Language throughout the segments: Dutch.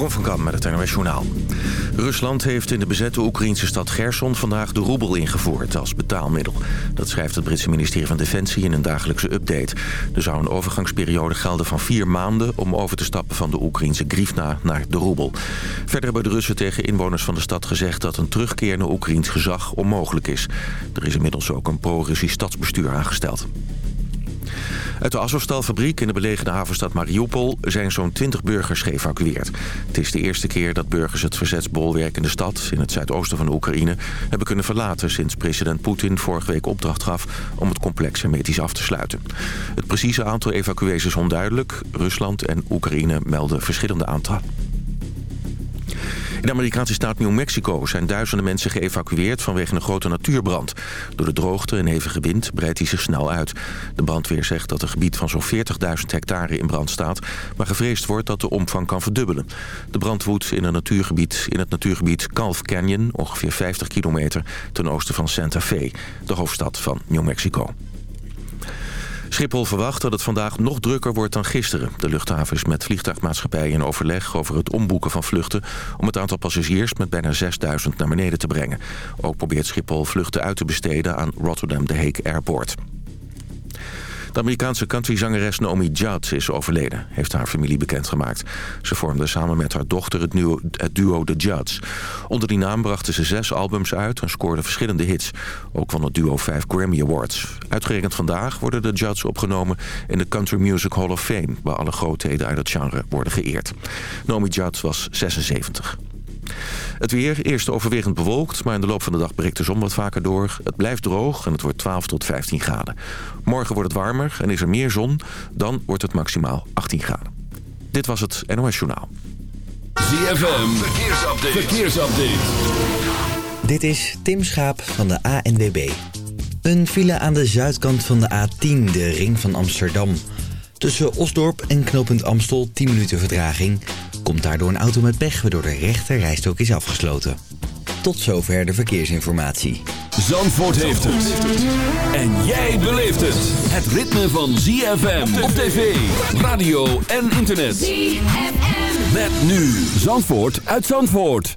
Met het Journaal. Rusland heeft in de bezette Oekraïnse stad Gerson vandaag de roebel ingevoerd als betaalmiddel. Dat schrijft het Britse ministerie van Defensie in een dagelijkse update. Er zou een overgangsperiode gelden van vier maanden om over te stappen van de Oekraïnse grifna naar de roebel. Verder hebben de Russen tegen inwoners van de stad gezegd dat een terugkeer naar Oekraïns gezag onmogelijk is. Er is inmiddels ook een pro-Russisch stadsbestuur aangesteld. Uit de Azovstal-fabriek in de belegerde havenstad Mariupol zijn zo'n 20 burgers geëvacueerd. Het is de eerste keer dat burgers het verzetsbolwerk in de stad, in het zuidoosten van de Oekraïne, hebben kunnen verlaten sinds president Poetin vorige week opdracht gaf om het complex hermetisch af te sluiten. Het precieze aantal evacuees is onduidelijk. Rusland en Oekraïne melden verschillende aantallen. In de Amerikaanse staat New Mexico zijn duizenden mensen geëvacueerd vanwege een grote natuurbrand. Door de droogte en hevige wind breidt hij zich snel uit. De brandweer zegt dat een gebied van zo'n 40.000 hectare in brand staat, maar gevreesd wordt dat de omvang kan verdubbelen. De brand woedt in, een natuurgebied, in het natuurgebied Calf Canyon, ongeveer 50 kilometer ten oosten van Santa Fe, de hoofdstad van New Mexico. Schiphol verwacht dat het vandaag nog drukker wordt dan gisteren. De luchthaven is met vliegtuigmaatschappijen in overleg over het omboeken van vluchten... om het aantal passagiers met bijna 6000 naar beneden te brengen. Ook probeert Schiphol vluchten uit te besteden aan Rotterdam de Hague Airport. De Amerikaanse countryzangeres Naomi Judd is overleden, heeft haar familie bekendgemaakt. Ze vormde samen met haar dochter het, duo, duo The Judds. Onder die naam brachten ze zes albums uit en scoorden verschillende hits. Ook van het duo vijf Grammy Awards. Uitgerekend vandaag worden de Judds opgenomen in de Country Music Hall of Fame... waar alle grootheden uit het genre worden geëerd. Naomi Judd was 76. Het weer, eerst overwegend bewolkt, maar in de loop van de dag breekt de zon wat vaker door. Het blijft droog en het wordt 12 tot 15 graden. Morgen wordt het warmer en is er meer zon, dan wordt het maximaal 18 graden. Dit was het NOS Journaal. ZFM, verkeersupdate. verkeersupdate. Dit is Tim Schaap van de ANWB. Een file aan de zuidkant van de A10, de ring van Amsterdam... Tussen Osdorp en knooppunt Amstel 10 minuten vertraging. Komt daardoor een auto met pech waardoor de rechter rijstok is afgesloten. Tot zover de verkeersinformatie. Zandvoort heeft het. En jij beleeft het. Het ritme van ZFM op tv, radio en internet. ZFM. Met nu Zandvoort uit Zandvoort.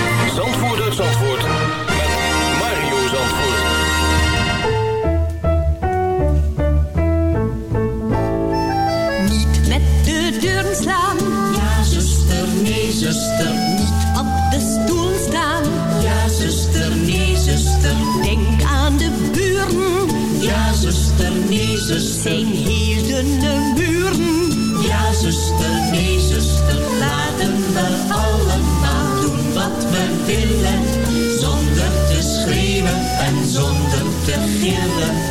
nee, zuster. Hier de buren. Ja, zuster, nee, zuster. Laten we allemaal doen wat we willen. Zonder te schreeuwen en zonder te gillen.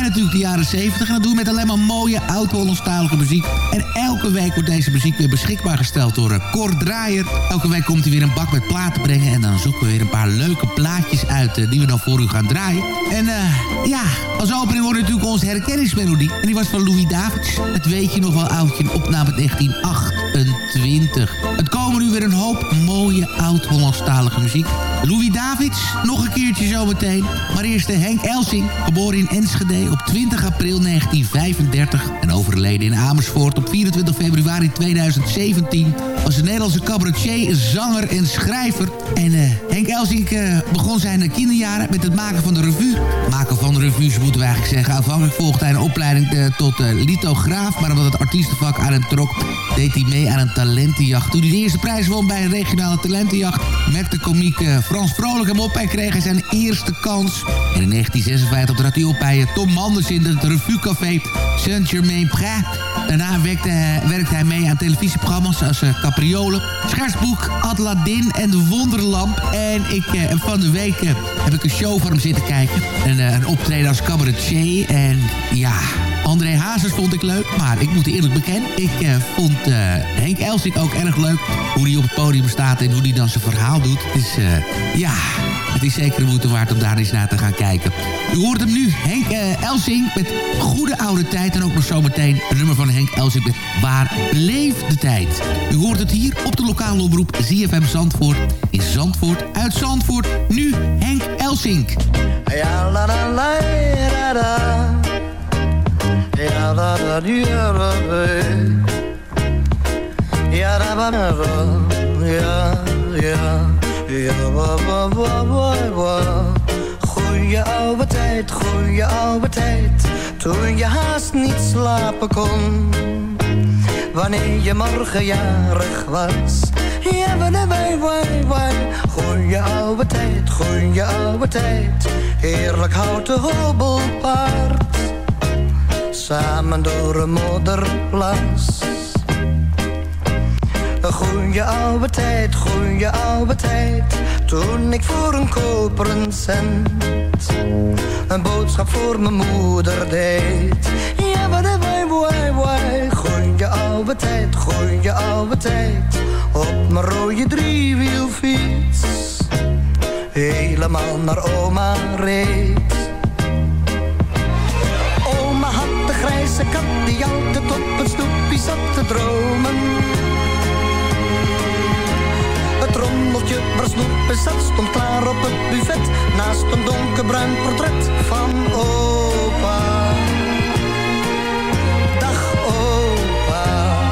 en natuurlijk de jaren 70. En dat doen we met alleen maar mooie oud-Hollandstalige muziek. En elke week wordt deze muziek weer beschikbaar gesteld door uh, Cor Draaier. Elke week komt hij weer een bak met platen brengen en dan zoeken we weer een paar leuke plaatjes uit uh, die we dan voor u gaan draaien. En uh, ja, als opening wordt natuurlijk onze herkenningsmelodie. En die was van Louis Davids. Het weet je nog wel oudje, een opname 1928. Het komen nu weer een hoop mooie oud-Hollandstalige muziek. Louis Davids, nog een keertje zometeen. Maar eerst de Henk Elsing, geboren in Enschede op 20 april 1935... en overleden in Amersfoort op 24 februari 2017... was een Nederlandse cabaretier, zanger en schrijver. En uh, Henk Elsing uh, begon zijn kinderjaren met het maken van de revue. Maken van revues moeten we eigenlijk zeggen. Aanvankelijk volgde hij een opleiding tot lithograaf... maar omdat het artiestenvak aan hem trok... deed hij mee aan een talentenjacht. Toen hij de eerste prijs won bij een regionale talentenjacht... merkte komiek Frans Vrolijk hem op en kreeg hij zijn eerste kans. En in 1956 trad hij op bij Tom Manders in het revuecafé Saint-Germain-Prés. Daarna werkte, werkte hij mee aan televisieprogramma's als uh, Capriolen, Scharsboek, Adladin en De Wonderlamp. En ik, van de week heb ik een show van hem zitten kijken. Een, een optreden als cabaretier. En ja, André Hazes vond ik leuk, maar ik moet eerlijk bekennen... ik uh, vond uh, Henk Elsink ook erg leuk. Hoe hij op het podium staat en hoe hij dan zijn verhaal doet. Dus ja, het is zeker de moeite waard om daar eens naar te gaan kijken. U hoort hem nu, Henk Elsink met Goede Oude Tijd. En ook nog zometeen een nummer van Henk Elsink met Waar bleef de tijd? U hoort het hier op de lokale omroep ZFM Zandvoort. In Zandvoort, uit Zandvoort. Nu Henk la, Goeie oude tijd, goeie oude tijd. Toen je haast niet slapen kon. Wanneer je morgen jarig was. Ja, wai, wai, wai, wai Goeie oude tijd, goeie oude tijd. Heerlijk houten hobbelpaard samen door een modderplas. Goeie oude tijd, goeie oude tijd. Toen ik voor een koperen cent een boodschap voor mijn moeder deed. Ja, maar dat wai, wai, wai. Goeie oude tijd, goeie oude tijd. Op mijn rode driewielfiets. Helemaal naar oma reed. Grijze kat die altijd op het stoepje zat te dromen. Het rommeltje waar snoep is zat stond klaar op het buffet. Naast een donkerbruin portret van opa. Dag opa.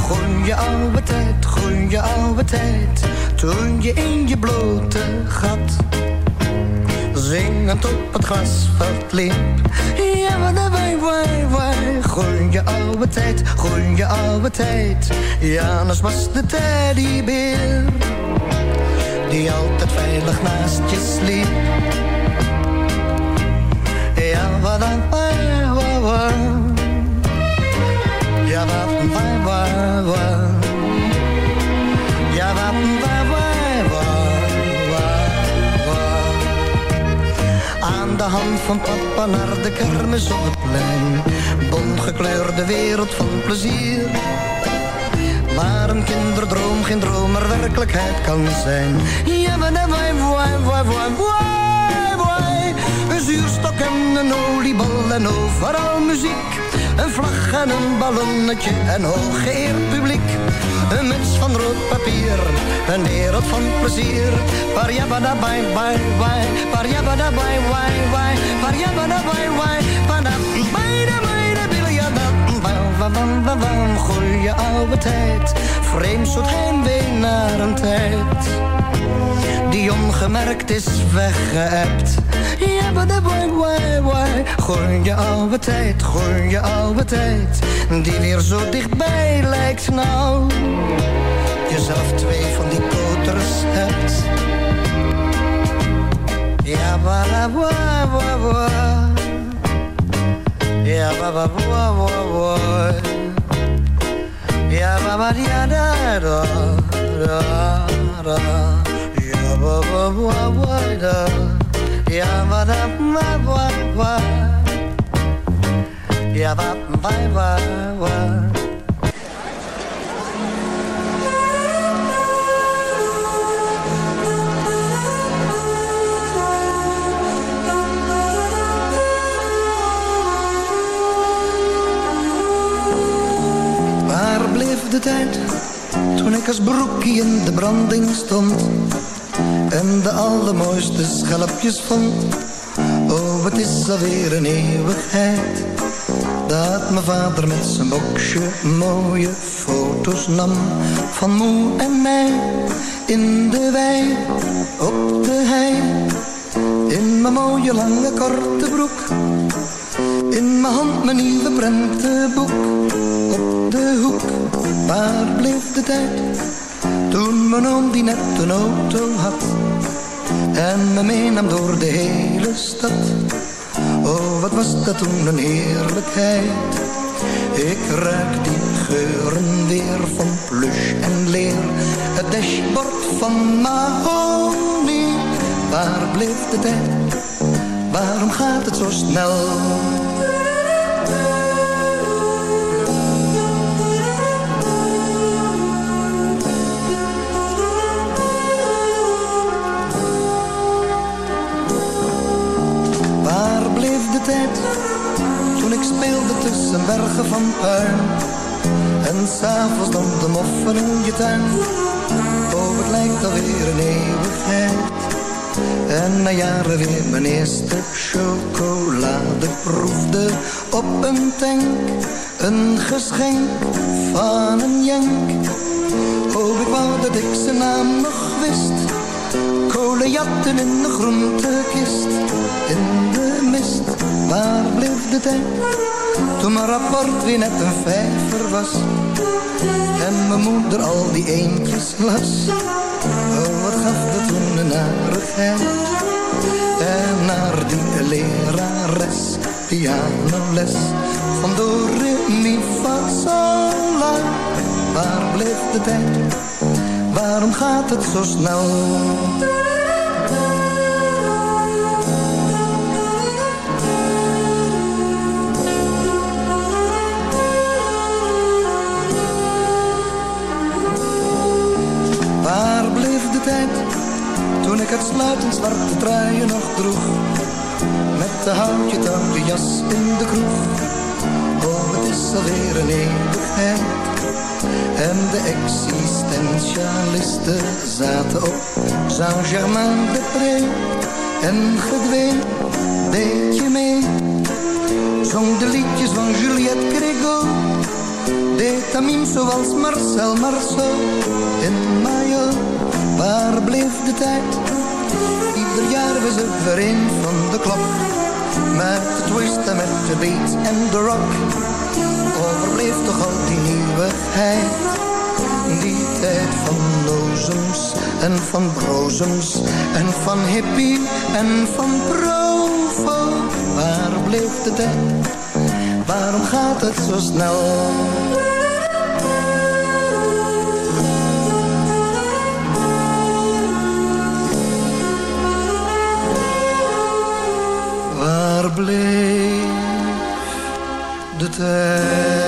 Goeie oude tijd, goeie oude tijd. Toen je in je blote gat Zingend op het grasveld liep Ja, maar de wai, wai, wai Goeie oude tijd, goeie oude tijd. Janus was de teddybeer Die altijd veilig naast je sliep. Ja, wat een Van papa naar de kermis op het plein. Bontgekleurde wereld van plezier. Waar een kinderdroom geen droom, maar werkelijkheid kan zijn. Ja, maar dan wai, wai, wai, wai, wai, wai. Een zuurstok en een oliebal en overal muziek Een vlag en een ballonnetje en hooggeëerd publiek Een muts van rood papier, een wereld van plezier Waar jabba bye bye bye, waar jabba bye bye bye, waar jabba bye bye, waar da bye bye goeie oude tijd. Vreemd soort heimwee naar een tijd. Die ongemerkt is weggeëpt. Ja, maar de boy, boy, boy. Goeie oude tijd, goeie oude tijd. Die weer zo dichtbij lijkt nou. Jezelf twee van die koters hebt. Ja, bala, boy, boy, boy. Ja, ba ba ba ba ba. Ja, ba ba ya da da da da. Ja, ba ba ba ba da. Ja, da ba ba ba. Ja, ba ba ba ba. Waar bleef de tijd toen ik als broekie in de branding stond en de allermooiste schelpjes vond? Oh, het is alweer een eeuwigheid. Dat mijn vader met zijn boxje mooie foto's nam. Van moe en mij in de wei op de hei. In mijn mooie lange korte broek. In mijn hand mijn nieuwe prentenboek. Op de hoek. Waar bleef de tijd toen mijn oom die net een auto had en me meenam door de hele stad? Oh, wat was dat toen een heerlijkheid. Ik ruik die geuren weer van plush en leer. Het dashboard van Mahoney. Waar bleef de tijd? Waarom gaat het zo snel? Toen ik speelde tussen bergen van puin en s'avonds dan de moffen in je tuin? Oh, het lijkt alweer een eeuwigheid. En na jaren weer mijn eerste chocolade proefde op een tank. Een geschenk van een jank. Oh, ik wou dat ik zijn naam nog wist. Kolenjatten in de groentekist. In de mist, waar bleef de tijd? Toen mijn rapport weer net een vijver was. En mijn moeder al die eentjes las. Oh, wat gaf dat toen een narigheid. En naar die lerares pianoles van do, re, mi, fa, sol, la. Waar blijft de tijd? Waarom gaat het zo snel? Toen ik het sluitend zwarte truien nog droeg? Met de houtje touwtje jas in de kroeg. Oh, het is alweer een eeuwigheid. En de existentialisten zaten op Saint-Germain-de-Pré. En gedween, deed je mee. Zong de liedjes van Juliette Grégo deed Tamim zoals Marcel Marceau in Mayo. Waar bleef de tijd? Ieder jaar was er een van de klok. Met de twist en met de beat en de rock. Overbleef toch al die nieuwigheid. Die tijd van lozems en van brozems. En van hippie en van provo. Waar bleef de tijd? Waarom gaat het zo snel? Bleef de tijd?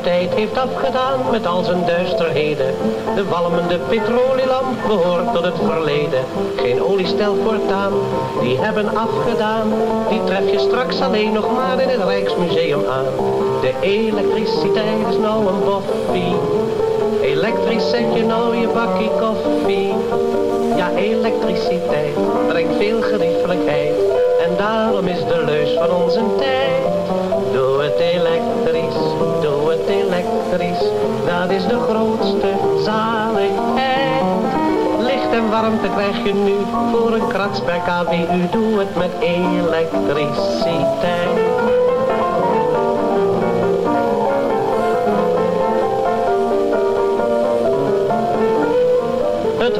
De tijd heeft afgedaan met al zijn duisterheden. De walmende petrolielamp behoort tot het verleden. Geen oliestel voortaan, die hebben afgedaan. Die tref je straks alleen nog maar in het Rijksmuseum aan. De elektriciteit is nou een boffie. Elektrisch zet je nou je bakkie koffie. Ja, elektriciteit brengt veel geriefelijkheid. En daarom is de leus van onze tijd. Doe het elektrisch, Dat is de grootste zaligheid. Licht en warmte krijg je nu voor een krats per kWu. Doe het met elektriciteit.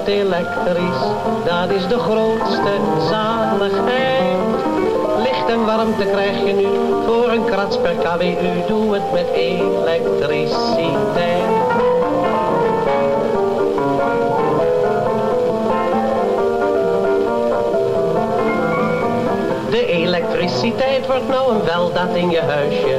het elektrisch. Dat is de grootste zaligheid. Licht en warmte krijg je nu voor een krats per kWu. Doe het met elektriciteit. De elektriciteit wordt nou een weldaad in je huisje.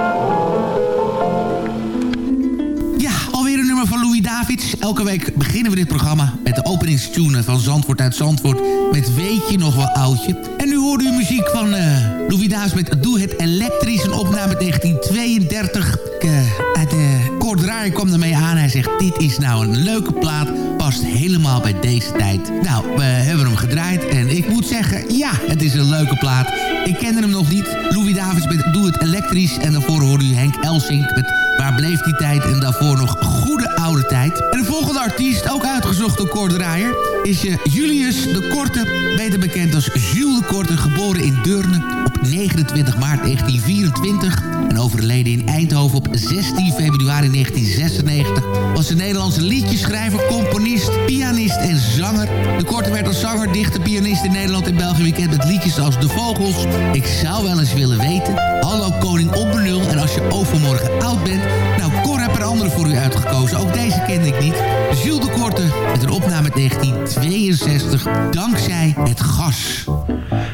Elke week beginnen we dit programma met de openingstune van Zandvoort uit Zandvoort. Met Weet je nog wel oudje? En nu hoorde u muziek van eh, Louis Davids met Doe het elektrisch. Een opname 1932. Uh, uit de Kort Draaier kwam ermee aan. Hij zegt, dit is nou een leuke plaat. Past helemaal bij deze tijd. Nou, we hebben hem gedraaid. En ik moet zeggen, ja, het is een leuke plaat. Ik kende hem nog niet. Louis Davids met Doe het elektrisch. En daarvoor hoorde u Henk Elsink met Waar bleef die tijd? En daarvoor nog Goede Oude Tijd. En de volgende artiest, ook uitgezocht door Kort Draaier... is uh, Julius de Korte, beter bekend als Jules de Korte... geboren in Deurne op 29 maart 1924... en overleden in Eindhoven op 16 februari 1996... was een Nederlandse liedjeschrijver, componist, pianist en zanger. De Korte werd als zanger, dichter, pianist in Nederland en België bekend... met liedjes als De Vogels, Ik zou wel eens willen weten... Hallo Koning op en als je overmorgen oud bent... Nou, Cor heb er andere voor u uitgekozen. Ook deze kende ik niet. Jules de Korte met een opname uit 1962. Dankzij het gas.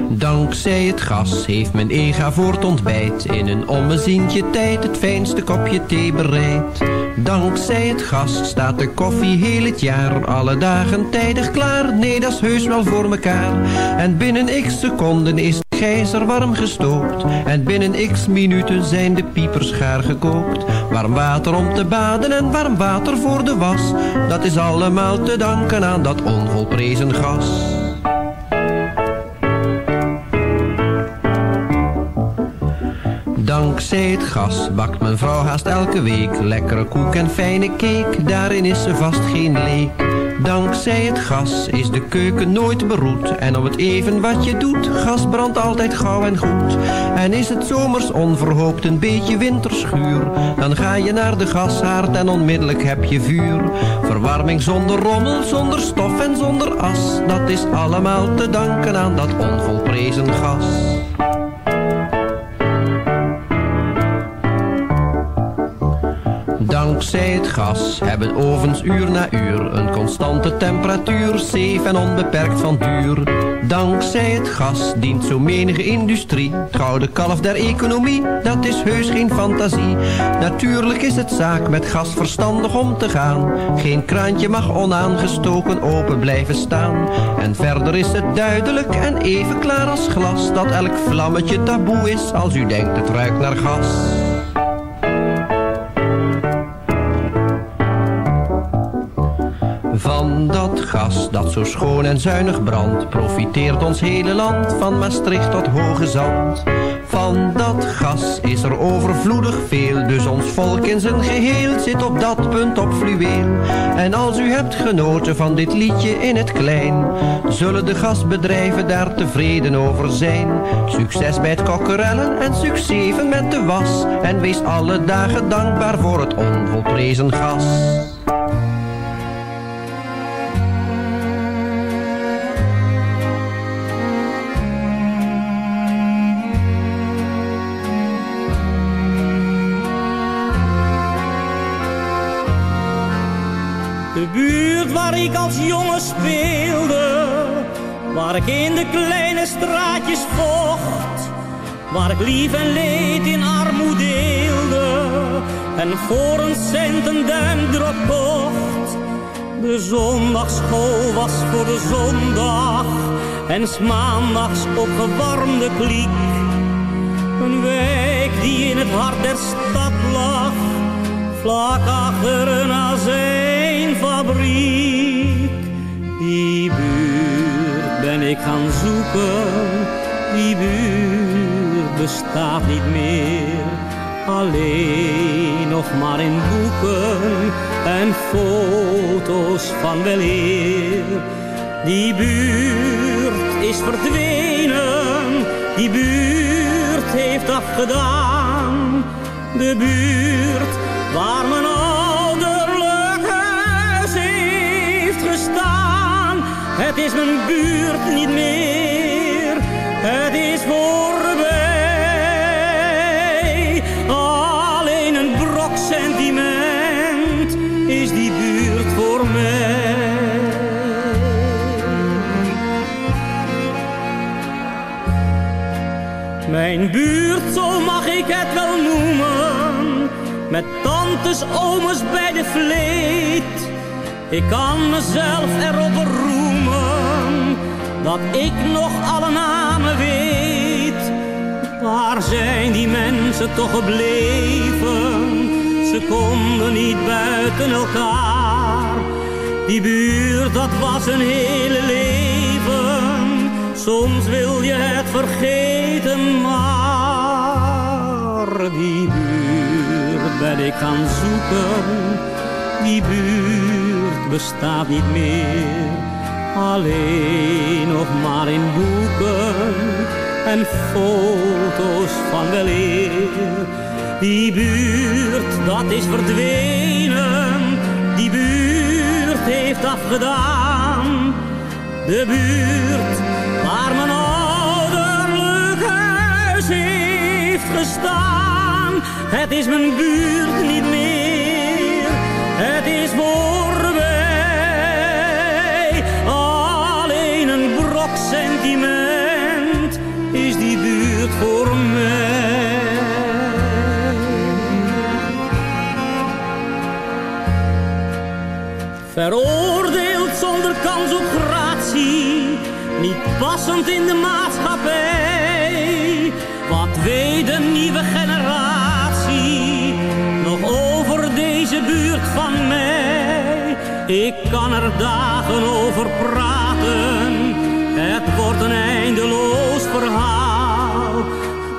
Dankzij het gas heeft mijn ega voor het ontbijt in een ommezientje tijd het fijnste kopje thee bereid. Dankzij het gas staat de koffie heel het jaar, alle dagen tijdig klaar. Nee, dat is heus wel voor mekaar. En binnen x seconden is gijzer warm gestookt. En binnen x minuten zijn de piepers gaar gekookt. Warm water om te baden en warm water voor de was. Dat is allemaal te danken aan dat onvolprezen gas. Dankzij het gas bakt mijn vrouw haast elke week Lekkere koek en fijne cake, daarin is ze vast geen leek Dankzij het gas is de keuken nooit beroet. En om het even wat je doet, gas brandt altijd gauw en goed. En is het zomers onverhoopt een beetje winterschuur Dan ga je naar de gashaard en onmiddellijk heb je vuur. Verwarming zonder rommel, zonder stof en zonder as Dat is allemaal te danken aan dat onvolprezen gas Dankzij het gas hebben ovens uur na uur een constante temperatuur, safe en onbeperkt van duur. Dankzij het gas dient zo menige industrie, gouden kalf der economie, dat is heus geen fantasie. Natuurlijk is het zaak met gas verstandig om te gaan, geen kraantje mag onaangestoken open blijven staan. En verder is het duidelijk en even klaar als glas, dat elk vlammetje taboe is als u denkt het ruikt naar gas. Van dat gas dat zo schoon en zuinig brandt, profiteert ons hele land van Maastricht tot Hoge Zand. Van dat gas is er overvloedig veel, dus ons volk in zijn geheel zit op dat punt op fluweel. En als u hebt genoten van dit liedje in het klein, zullen de gasbedrijven daar tevreden over zijn. Succes bij het kokkerellen en succes met de was, en wees alle dagen dankbaar voor het onvolprezen gas. Waar ik als jongen speelde, waar ik in de kleine straatjes vocht, waar ik lief en leed in armoede deelde, en voor een cent een duimdrop kocht. De zondagschool was voor de zondag, en s maandags opgewarmde kliek. Een wijk die in het hart der stad lag, vlak achter een azijnfabriek. Die buurt ben ik gaan zoeken, die buurt bestaat niet meer. Alleen nog maar in boeken en foto's van weleer. Die buurt is verdwenen, die buurt heeft afgedaan. De buurt waar mijn Het is mijn buurt niet meer, het is voorbij. Alleen een brok sentiment is die buurt voor mij. Mijn buurt, zo mag ik het wel noemen. Met tantes, ooms bij de vleet. Ik kan mezelf erop roemen. Dat ik nog alle namen weet. Waar zijn die mensen toch gebleven? Ze konden niet buiten elkaar. Die buurt, dat was een hele leven. Soms wil je het vergeten, maar die buurt ben ik gaan zoeken. Die buurt bestaat niet meer, alleen nog maar in boeken en foto's van weleer. Die buurt, dat is verdwenen, die buurt heeft afgedaan. De buurt waar mijn ouderlijk huis heeft gestaan. Het is mijn buurt niet meer, sentiment is die buurt voor mij. Veroordeeld zonder kans op gratie, niet passend in de maatschappij. Wat weet de nieuwe generatie nog over deze buurt van mij? Ik kan er dagen over praten, het wordt een eindeloos verhaal.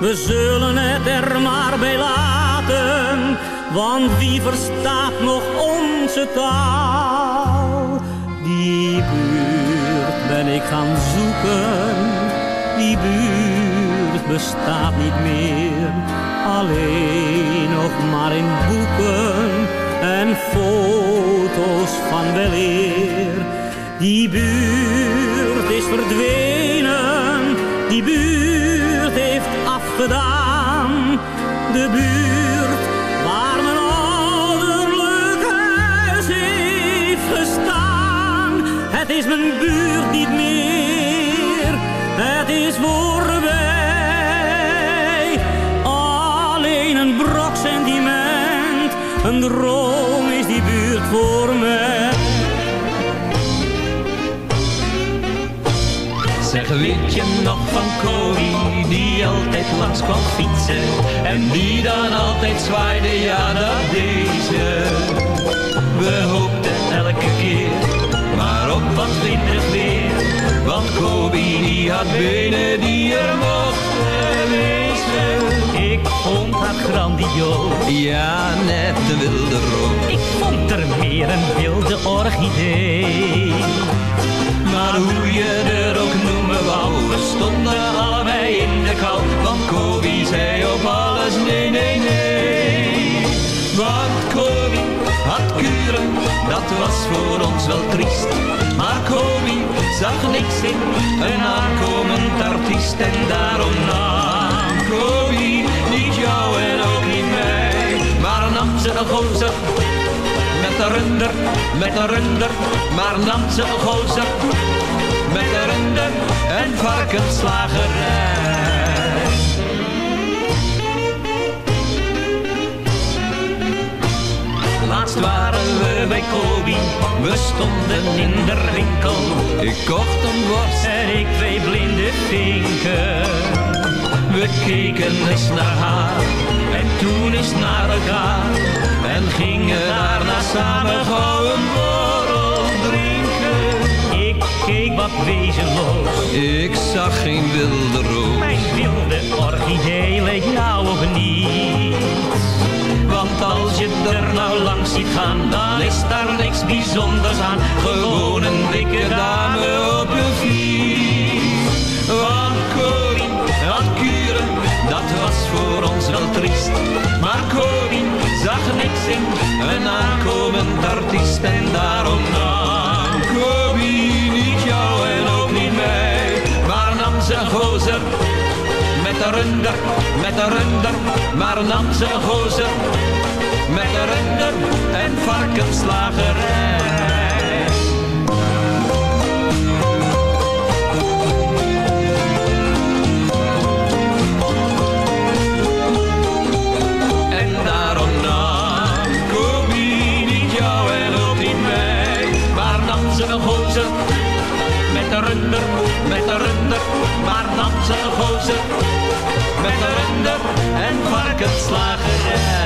We zullen het er maar bij laten, want wie verstaat nog onze taal? Die buurt ben ik gaan zoeken, die buurt bestaat niet meer. Alleen nog maar in boeken en foto's van weleer. Die buurt is verdwenen, die buurt heeft afgedaan. De buurt waar mijn ouderlijk huis heeft gestaan. Het is mijn buurt niet meer, het is voorbij. Alleen een brok sentiment, een droom is die buurt voor mij. Zeg, weet je nog van Corrie, die altijd langs kwam fietsen. En die dan altijd zwaaide, ja dat deze We hoopten elke keer, maar op wat winderig weer. Want Corrie die had benen die er mochten wezen. Ik vond haar grandioos. Ja, net de wilde roos Ik vond er meer een wilde orchidee. Maar hoe je er ook we stonden allebei in de kou. Want Kobi zei op alles nee, nee, nee. Want Kobi had kuren, dat was voor ons wel triest. Maar Kobi zag niks in een aankomend artiest. En daarom nam Kobi niet jou en ook niet mij. Maar nam ze een gozer met een runder, met een runder, maar nam ze een gozer. Met en varkensslagerij. Laatst waren we bij Kobi, we stonden in de winkel. Ik kocht een worst en ik twee blinde vinken. We keken eens naar haar en toen eens naar elkaar. En gingen daarna samen. Ik keek wat wezenloos. Ik zag geen wilde roos. Mijn wilde orchidee leek jou op niets. Want als je er nou langs ziet gaan, dan is daar niks bijzonders aan. Gewoon een dikke dame op een fiets. Want Corrie had kuren, dat was voor ons wel triest. Maar Corrie zag niks in, een aankomend artiest en daarom nam runder, met de runder, maar nam zijn gozer. Met de runder en varkenslagerij. En daarom nam Kobi niet jou en ook niet mij, maar nam zijn gozer. Met de runder, met de runder, maar nam zijn gozer en varkenslagerij.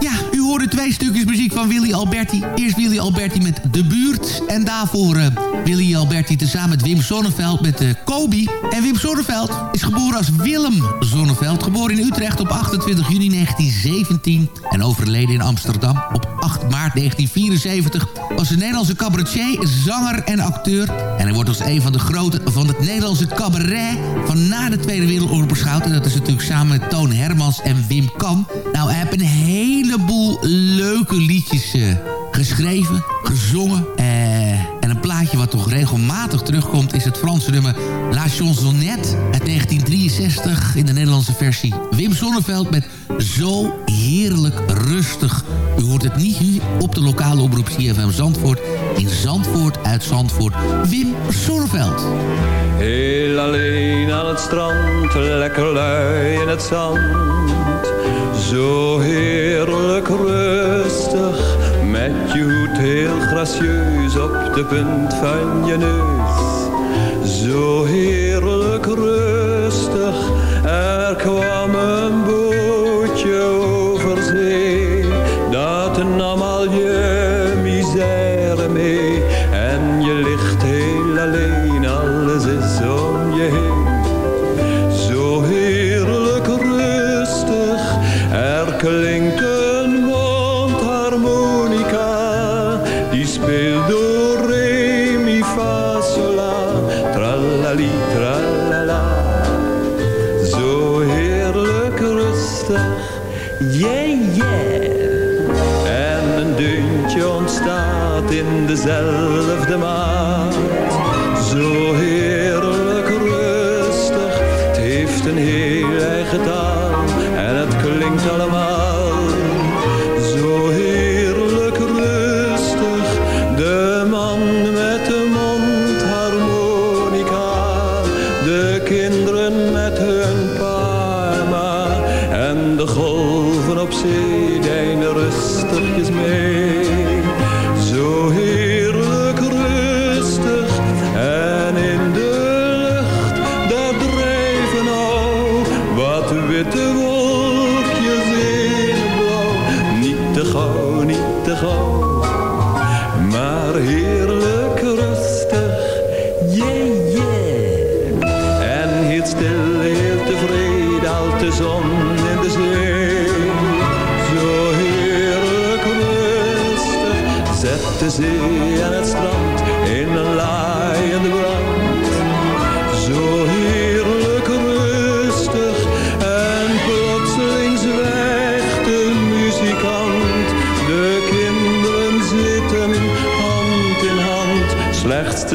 Ja, u hoorde twee stukjes muziek van Willy Alberti. Eerst Willy Alberti met De Buurt. En daarvoor eh, Willy Alberti tezamen met Wim Sonneveld met uh, Kobi. En Wim Sonneveld is geboren als Willem Sonneveld. Geboren in Utrecht op 28 juni 1917. En overleden in Amsterdam op 8 maart 1974. Was een Nederlandse cabaretier, zanger en acteur. En hij wordt als een van de grote van het Nederlandse cabaret... van na de Tweede Wereldoorlog beschouwd. En dat is natuurlijk samen met Toon Hermans en Wim Kan. Nou, hij heeft een heleboel leuke liedjes eh, geschreven, gezongen. eh, en een plaatje wat toch regelmatig terugkomt... is het Franse nummer La Chansonnette uit 1963 in de Nederlandse versie. Wim Sonneveld met Zo Heerlijk Rustig. U hoort het niet hier op de lokale omroep CFM Zandvoort. In Zandvoort uit Zandvoort. Wim Sonneveld. Heel alleen aan het strand, lekker lui in het zand. Zo heerlijk rustig, met je hoed heel gracieus op de punt van je neus. Zo heerlijk rustig, er kwam een bootje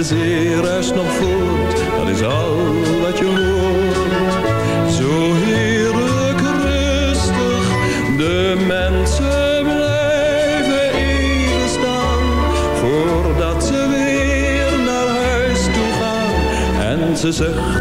de zee nog voort, dat is al wat je hoort. Zo heerlijk rustig, de mensen blijven even staan, voordat ze weer naar huis toe gaan. En ze zuchten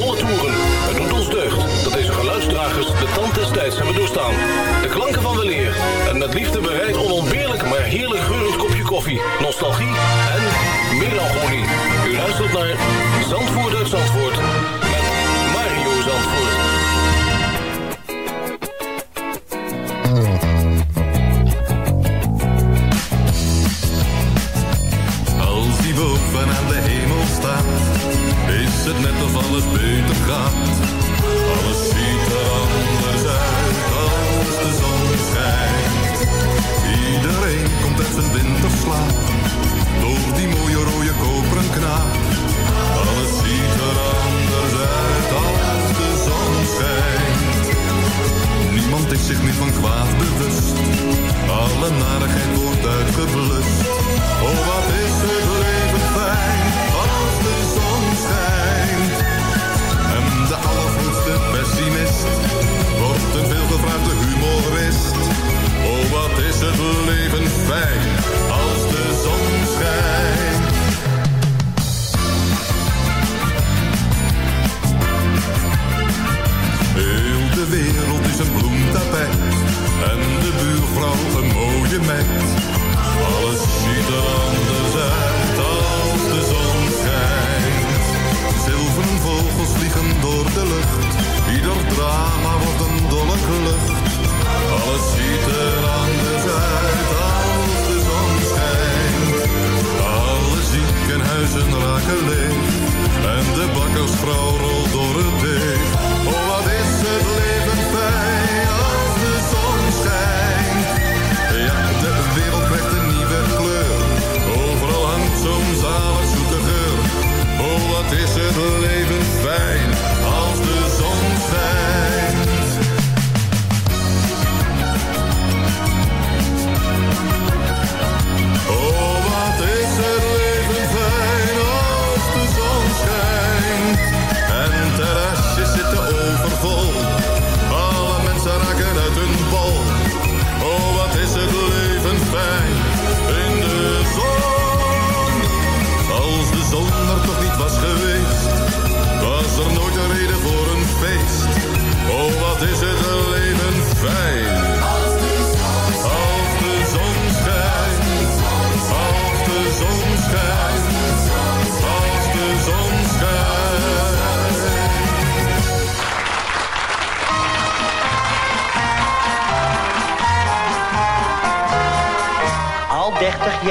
des tijds hebben doorstaan. De klanken van weleer en met liefde bereid onontbeerlijk maar heerlijk geurend kopje koffie, nostalgie en melancholie. U luistert naar Zandvoort uit Zandvoort met Mario Zandvoort. Als die boven aan de hemel staat, is het net of alles beter gaat.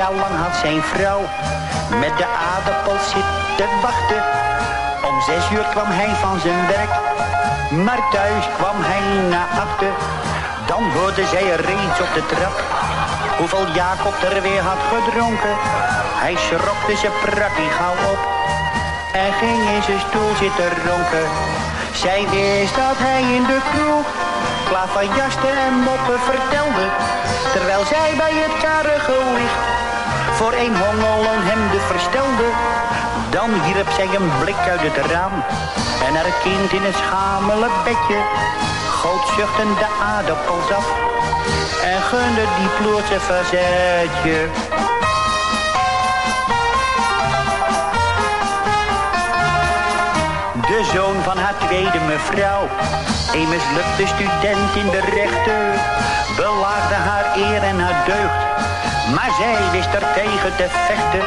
Jaar lang had zijn vrouw met de aardappel zitten wachten. Om zes uur kwam hij van zijn werk, maar thuis kwam hij na achter. Dan hoorde zij reeds op de trap hoeveel Jacob er weer had gedronken. Hij schrokte zijn prakkie gauw op en ging in zijn stoel zitten ronken. Zij wist dat hij in de kroeg klaverjasten en moppen vertelde. Terwijl zij bij het karige licht voor een hongerlen hem de verstelde. Dan wierp zij een blik uit het raam en haar kind in een schamele bedje goot zuchtend de aardappels af en gunde die ploertje verzetje. De zoon van haar tweede mevrouw, een mislukte student in de rechten, belaagde haar eer en haar deugd. Maar zij wist er tegen te vechten,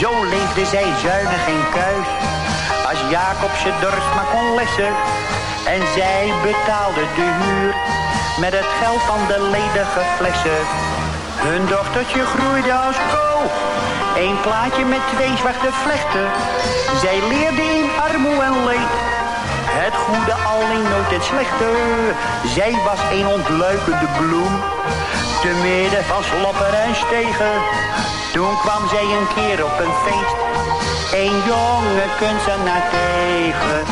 zo leefde zij zuinig en kuis. Als Jacob ze dorst maar kon lessen, en zij betaalde de huur met het geld van de ledige flessen. Hun dochtertje groeide als kool. Eén plaatje met twee zwarte vlechten. Zij leerde in armoe en leed. Het goede alleen nooit het slechte. Zij was een ontluikende bloem. Te midden van sloppen en stegen. Toen kwam zij een keer op een feest, een jonge kunstenaar tegen.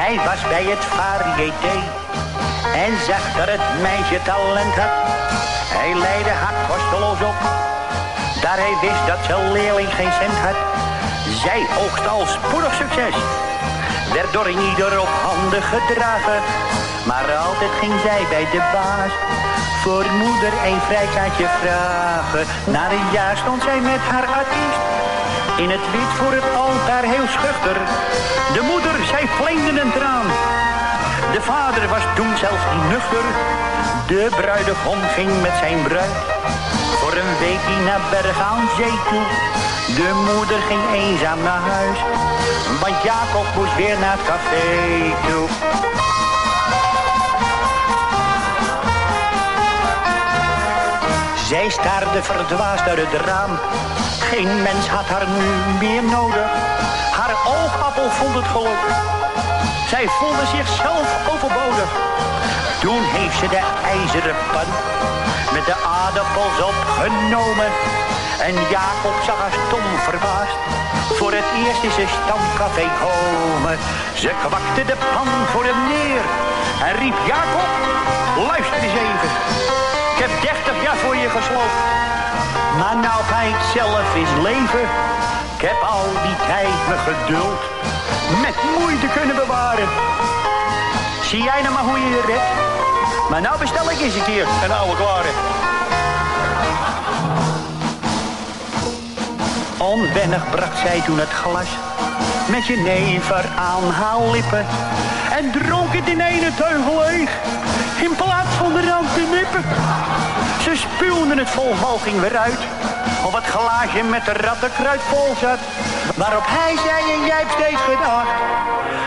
Hij was bij het variété en zag dat het meisje talent had. Hij leidde haar kosteloos op, daar hij wist dat zijn leerling geen cent had. Zij oogst al spoedig succes, werd door ieder op handen gedragen. Maar altijd ging zij bij de baas voor moeder een vrijkaartje vragen. Na een jaar stond zij met haar artiest in het wit voor het altaar heel schuchter. De moeder, zij vleemde een traan. De vader was toen zelfs nuchter. De bruidegom ging met zijn bruid voor een weekje naar Berg aan Zee toe. De moeder ging eenzaam naar huis, want Jacob moest weer naar het café toe. Zij staarde verdwaasd uit het raam. Geen mens had haar nu meer nodig. Haar oogappel vond het geluk. Zij voelde zichzelf overbodig. Toen heeft ze de ijzeren pan met de aardappels opgenomen. En Jacob zag haar stom verbaasd. Voor het eerst is ze stamcafé komen. Ze kwakte de pan voor hem neer. En riep Jacob, luister eens even. Ik heb 30 jaar voor je gesloopt. Maar nou ga ik zelf eens leven. Ik heb al die tijd me geduld met moeite kunnen bewaren. Zie jij nou maar hoe je je redt? Maar nou bestel ik eens een keer een oude klare. Onwennig bracht zij toen het glas met je never aan haar lippen. En dronk het in ene teugel leeg, in plaats van de rand te nippen. Ze spuwden het vol ging weer uit, of het glaasje met de rattenkruid vol zat. Waarop hij zei en jij steeds gedacht,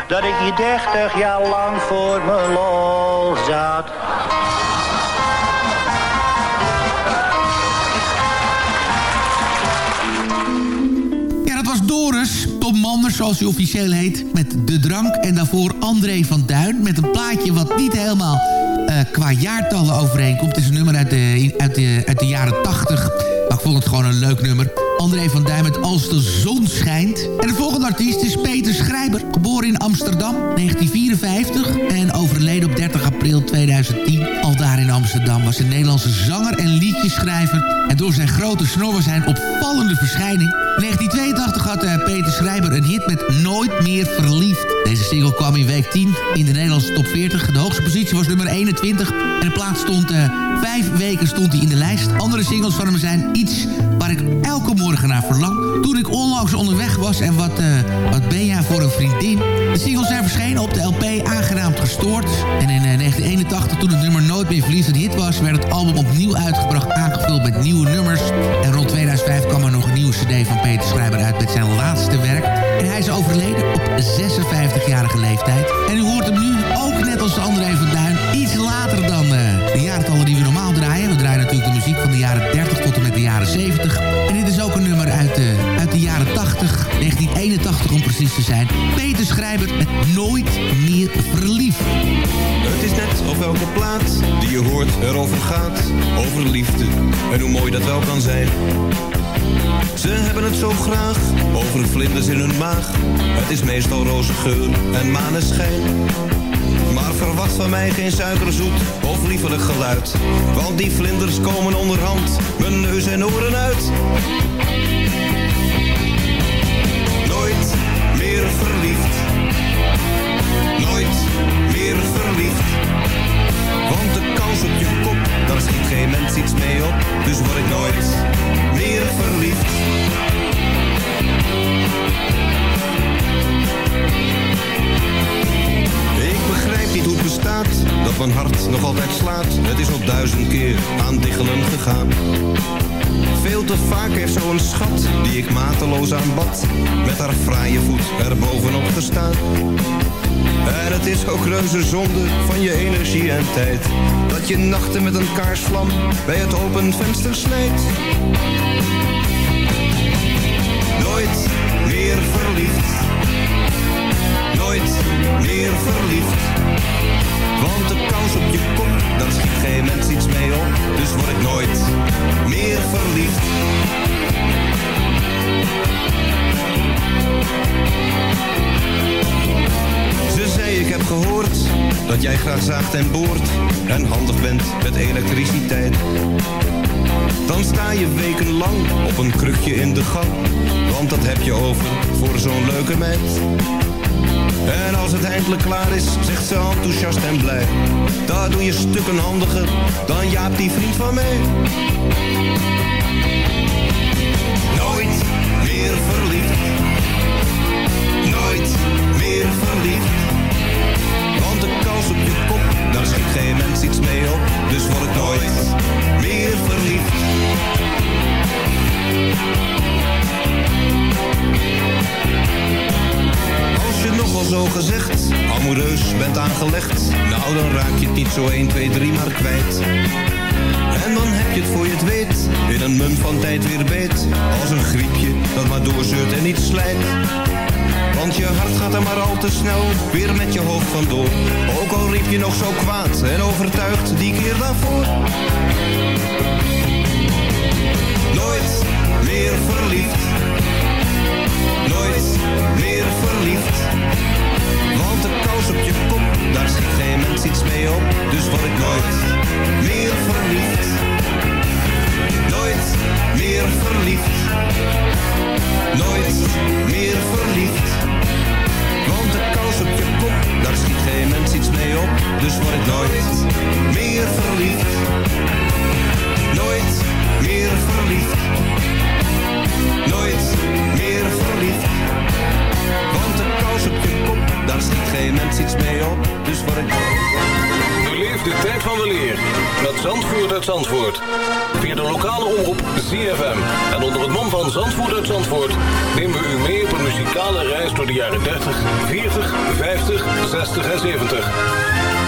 dat ik je dertig jaar lang voor me lol zat. Zoals hij officieel heet, met De Drank. En daarvoor André van Duin met een plaatje wat niet helemaal eh, qua jaartallen overeenkomt. Het is een nummer uit de, uit de, uit de jaren 80. Maar ik vond het gewoon een leuk nummer. André van Duin met Als de zon schijnt. En de volgende artiest is Peter Schrijber. Geboren in Amsterdam, 1954. En overleden op 30 april 2010. Al daar in Amsterdam was een Nederlandse zanger en liedjeschrijver. En door zijn grote snor was hij een opvallende verschijning. In 1982 had uh, Peter Schrijber een hit met Nooit meer verliefd. Deze single kwam in week 10 in de Nederlandse top 40. De hoogste positie was nummer 21. En de plaats stond uh, vijf weken stond hij in de lijst. Andere singles van hem zijn Iets waar ik elke morgen naar verlang. Toen ik onlangs onderweg was en wat, uh, wat ben jij voor een vriendin. De singles zijn verschenen op de LP Aangenaamd Gestoord. En in 1981 toen het nummer Nooit meer verliefd een hit was... werd het album opnieuw uitgebracht aangevuld met nieuwe nummers. En rond 2005 kwam er nog een nieuwe cd van Peter Schrijber uit met zijn laatste werk. En hij is overleden op 56-jarige leeftijd. En u hoort hem nu, ook 1981 om precies te zijn. Peter Schrijber met Nooit meer verliefd. Het is net of elke plaat die je hoort erover gaat. Over liefde en hoe mooi dat wel kan zijn. Ze hebben het zo graag, over vlinders in hun maag. Het is meestal roze geur en maneschijn. Maar verwacht van mij geen suikerzoet of liefelijk geluid. Want die vlinders komen onderhand mijn neus en oren uit. Meer verliefd. Nooit meer verliefd. Want de kans op je kop, daar schiet geen mens iets mee op. Dus word ik nooit meer verliefd. Ik begrijp niet hoe het bestaat, dat mijn hart nog altijd slaat. Het is al duizend keer aan diggelen gegaan. Veel te vaak heeft zo'n schat, die ik mateloos aanbad, met haar fraaie voet er bovenop gestaan. En het is ook reuze zonde van je energie en tijd, dat je nachten met een kaarsvlam bij het open venster snijdt. Nooit meer verliefd. Nooit meer verliefd. Want de kous op je kop, daar schiet geen mens iets mee op. Dus word ik nooit meer verliefd. Ze zei ik heb gehoord dat jij graag zaagt en boort en handig bent met elektriciteit. Dan sta je wekenlang op een krukje in de gang, want dat heb je over voor zo'n leuke meid. En als het eindelijk klaar is, zegt ze enthousiast en blij. Daar doe je stukken handiger dan Jaap die vriend van mij. Nooit meer verliefd. Nooit meer verliefd. Want de kous op je kop, daar schiet geen mens iets mee op. Dus word ik nooit meer verliefd. Je nogal zo gezegd amoureus bent aangelegd, nou dan raak je het niet zo 1, 2, 3 maar kwijt. En dan heb je het voor je het weet, in een mum van tijd weer beet. Als een griepje dat maar doorzeurt en niet slijt. Want je hart gaat er maar al te snel weer met je hoofd vandoor. Ook al riep je nog zo kwaad en overtuigd die keer daarvoor. Nooit meer verliefd. Nooit meer verliefd. Want de kous op je kop, daar schiet geen mens iets mee op. Dus word ik nooit meer verliefd. Nooit meer verliefd. Nooit meer verliefd. Want de kous op je kop, daar schiet geen mens iets mee op. Dus word ik nooit meer verliefd. Nooit meer verliefd. Nooit meer verliefd. Want de kous op je kop, daar schiet geen mens iets mee op. Dus word ik Beleef de tijd van de leer met Zandvoort uit Zandvoort. Via de lokale omroep ZFM. En onder het mom van Zandvoort uit Zandvoort... nemen we u mee op een muzikale reis door de jaren 30, 40, 50, 60 en 70.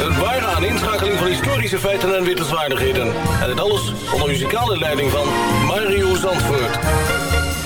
Een ware aaninschakeling van historische feiten en wittelswaardigheden. En het alles onder muzikale leiding van Mario Zandvoort.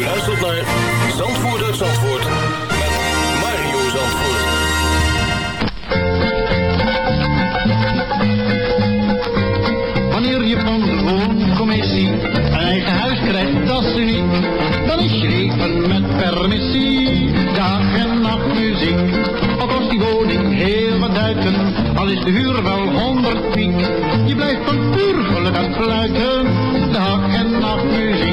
U luistert naar Zandvoort uit Zandvoort met Mario Zandvoort. Wanneer je van de wooncommissie een eigen huis krijgt, dat is uniek. Dan is je leven met permissie, dag en nacht muziek. Al kost die woning heel wat duiten, al is de huur wel honderd piek. Je blijft van puur geluk aan dag en nacht muziek.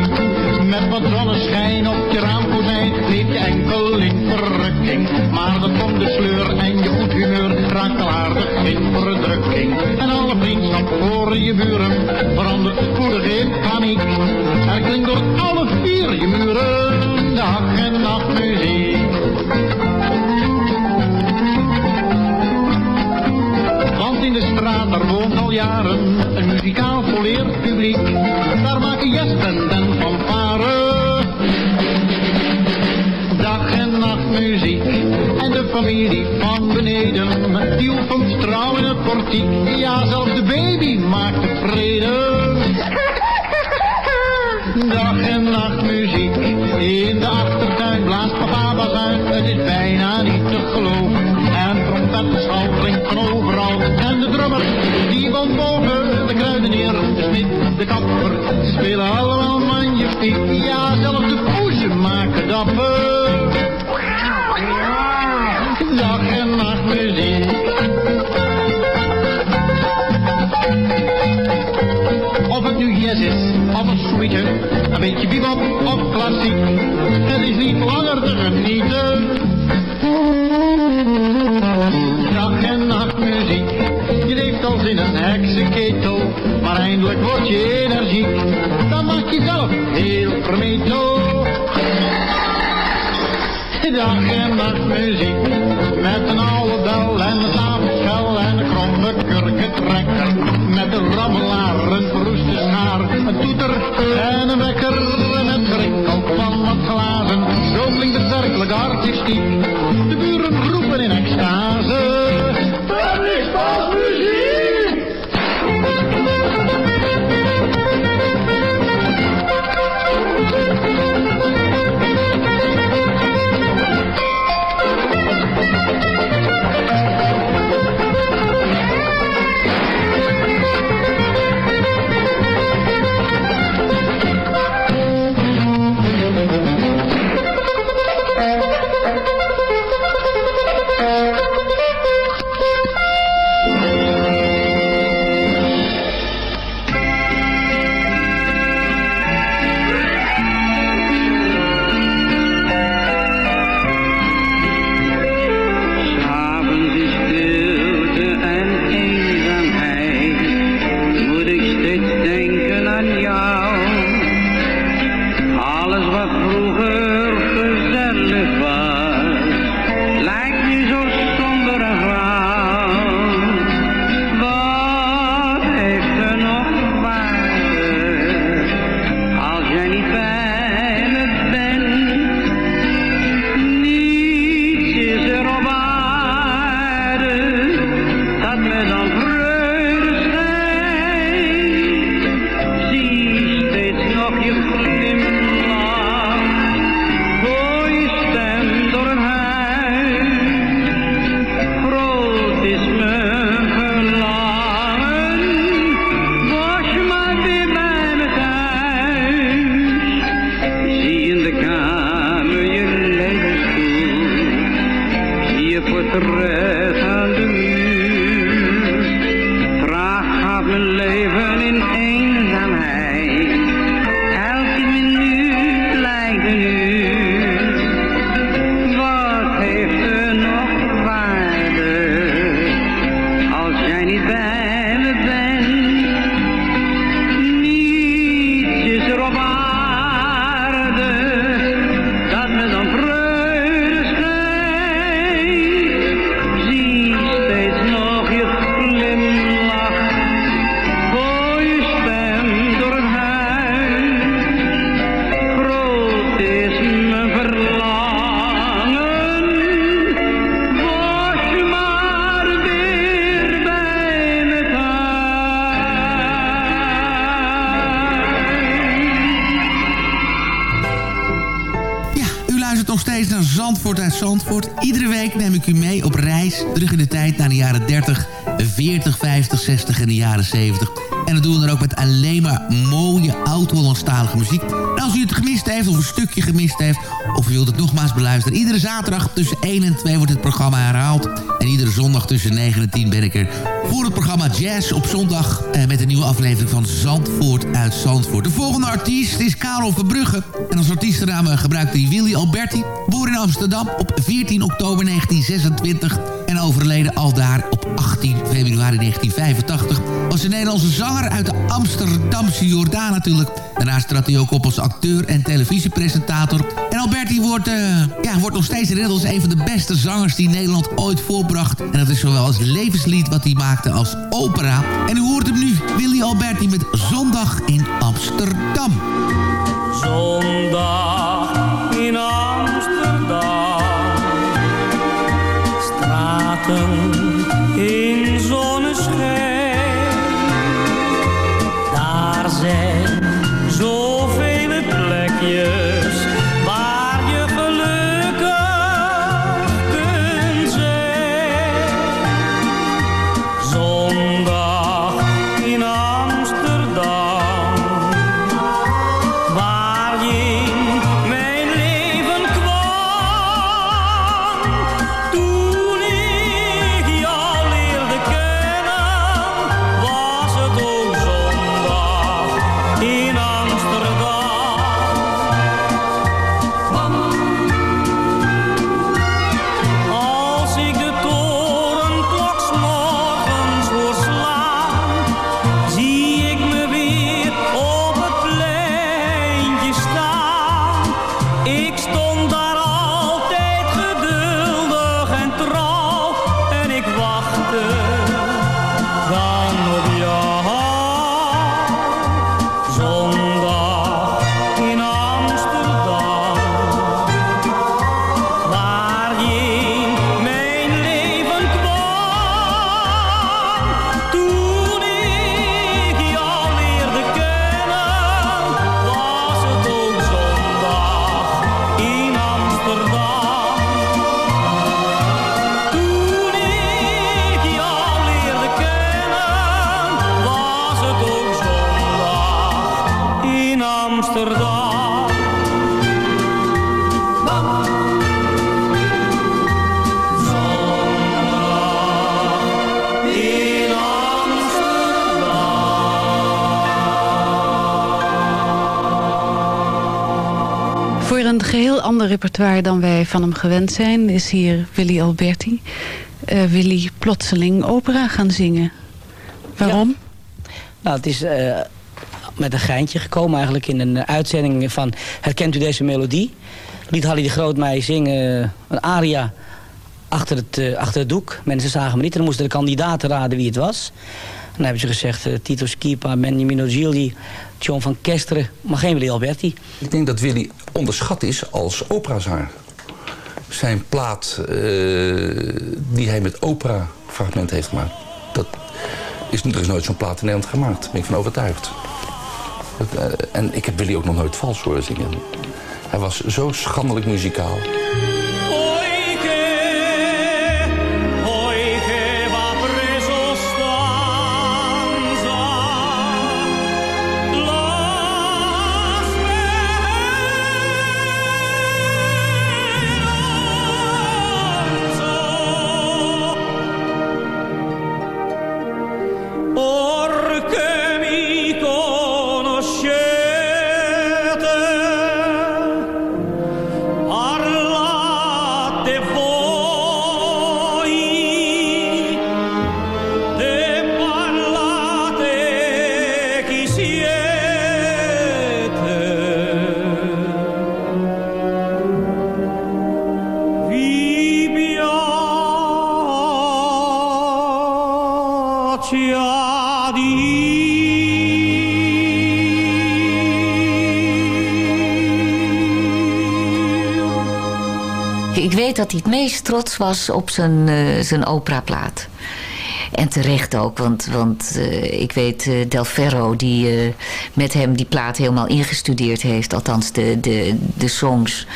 Zonneschijn op je raamkozijn, je enkel in verrukking. Maar dan komt de sleur en je goed humeur raakt in verdrukking. En alle vriendschap voor je buren verandert spoedig in paniek. Er klinkt door alle vier je muren dag en nacht muziek. Want in de straat, daar woont al jaren een muzikaal volleerd publiek. Daar maken jesten familie van beneden, die oefent trouw in het portiek. Ja, zelfs de baby maakt tevreden. Dag en nacht muziek. In de achtertuin blaast papa bazuin. Het is bijna niet te geloven. En trompetschal klinkt van overal. En de drummer, die van boven. De kruidenier, de smid, de kapper. Ze spelen allemaal magnifiek. Ja, zelfs de poesje maken dapper. Muziek. Of het nu jazz is, of een suite, een beetje bebop of klassiek. Het is niet langer te genieten. Dag en nacht muziek, je leeft als in een heksenketel, maar eindelijk word je energiek. Dan maak je zelf heel vermetel. dag en nacht muziek. Met een oude bel en een avondschel en een kromme kurkentrekker. Met een rammelaar, een verroeste schaar, een toeter en een wekker. En het gerinkel van wat glazen, zo klinkt het werkelijk artistiek. De buren roepen in extase. 50, 60 en de jaren 70. En dat doen we dan ook met alleen maar mooie oud-Hollandstalige muziek. En als u het gemist heeft of een stukje gemist heeft... of u wilt het nogmaals beluisteren... iedere zaterdag tussen 1 en 2 wordt het programma herhaald. En iedere zondag tussen 9 en 10 ben ik er voor het programma Jazz op zondag... Eh, met een nieuwe aflevering van Zandvoort uit Zandvoort. De volgende artiest is Karel Verbrugge. En als artiestennaam eh, gebruikt hij Willy Alberti. Geboren in Amsterdam op 14 oktober 1926... en overleden al daar op 18 februari 1985... was een Nederlandse zanger uit de Amsterdamse Jordaan natuurlijk. Daarnaast trad hij ook op als acteur en televisiepresentator. En Alberti wordt, eh, ja, wordt nog steeds herinnerd als een van de beste zangers... die Nederland ooit voorbracht. En dat is zowel als levenslied wat hij maakte als opera. En u hoort hem nu, Willy Alberti met Zondag in Amsterdam. Zondag in Amsterdam. Straten repertoire dan wij van hem gewend zijn... is hier Willy Alberti. Eh, Willy plotseling opera gaan zingen. Waarom? Nou, het is eh, met een geintje gekomen eigenlijk in een uitzending van... Herkent u deze melodie? Liet Hallie de Groot mij zingen eh, een aria achter het, achter het doek. Mensen zagen me niet en dan moesten de kandidaten raden wie het was. Dan hebben ze gezegd Tito Schipa, Beniamino Gilli, John van Kesteren, maar geen Willy Alberti. Ik denk dat Willy onderschat is als operazanger. Zijn plaat eh, die hij met opera-fragmenten heeft gemaakt... Dat is, er is nooit zo'n plaat in Nederland gemaakt. Daar ben ik van overtuigd. Eh, en ik heb Willy ook nog nooit vals horen zingen. Hij was zo schandelijk muzikaal. Trots was op zijn, eh, zijn operaplaat. En terecht ook, want, want eh, ik weet eh, Del Ferro die met hem die plaat helemaal ingestudeerd heeft. Althans de, de, de songs.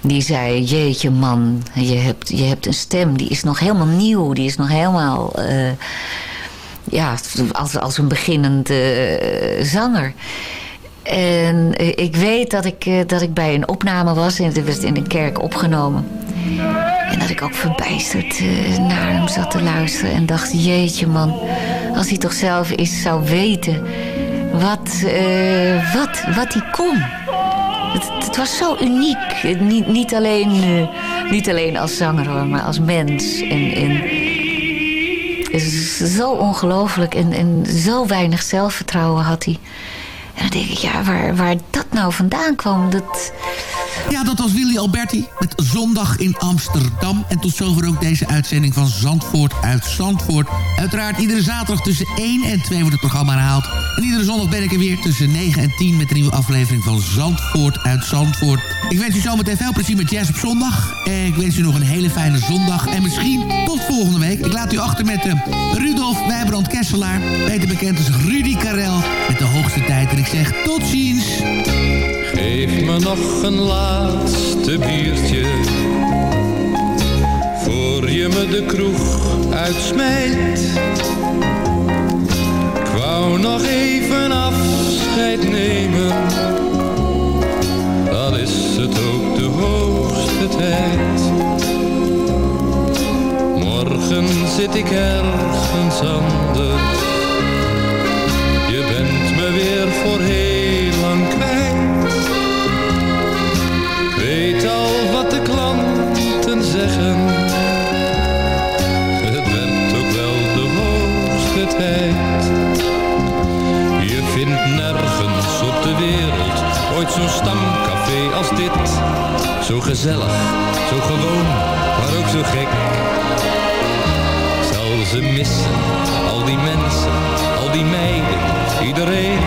Die zei, jeetje man, je hebt, je hebt een stem die is nog helemaal nieuw. Die is nog helemaal, ja, als, als een beginnend eh, zanger. En ik weet dat ik, dat ik bij een opname was. En het werd in een kerk opgenomen. Dat ik ook verbijsterd eh, naar hem zat te luisteren. En dacht, jeetje man. Als hij toch zelf eens zou weten wat, eh, wat, wat hij kon. Het, was zo uniek. Niet, niet, alleen, eh, niet alleen als zanger hoor, maar als mens. En, en is zo ongelooflijk. En, en zo weinig zelfvertrouwen had hij. En dan denk ik, ja, waar, waar dat nou vandaan kwam, dat... Ja, dat was Willy Alberti met Zondag in Amsterdam. En tot zover ook deze uitzending van Zandvoort uit Zandvoort. Uiteraard iedere zaterdag tussen 1 en 2 wordt het programma herhaald. En iedere zondag ben ik er weer tussen 9 en 10 met een nieuwe aflevering van Zandvoort uit Zandvoort. Ik wens u zometeen veel plezier met Jazz op zondag. En ik wens u nog een hele fijne zondag. En misschien tot volgende week. Ik laat u achter met uh, Rudolf Wijbrand Kesselaar. Beter bekend als Rudy Karel. Met de hoogste tijd. En ik zeg tot ziens. Geef me nog een laatste biertje. Voor je me de kroeg uitsmijt. Ik wou nog even afscheid nemen. Dan is het ook de hoogste tijd. Morgen zit ik ergens anders. Je bent me weer voor zo'n stamcafé als dit. Zo gezellig, zo gewoon, maar ook zo gek. Zal ze missen, al die mensen, al die meiden, iedereen.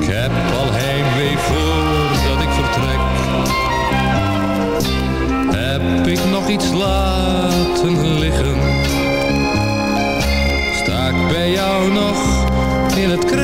Ik heb al heimwee voordat ik vertrek. Heb ik nog iets laten liggen? Sta ik bij jou nog in het krijt?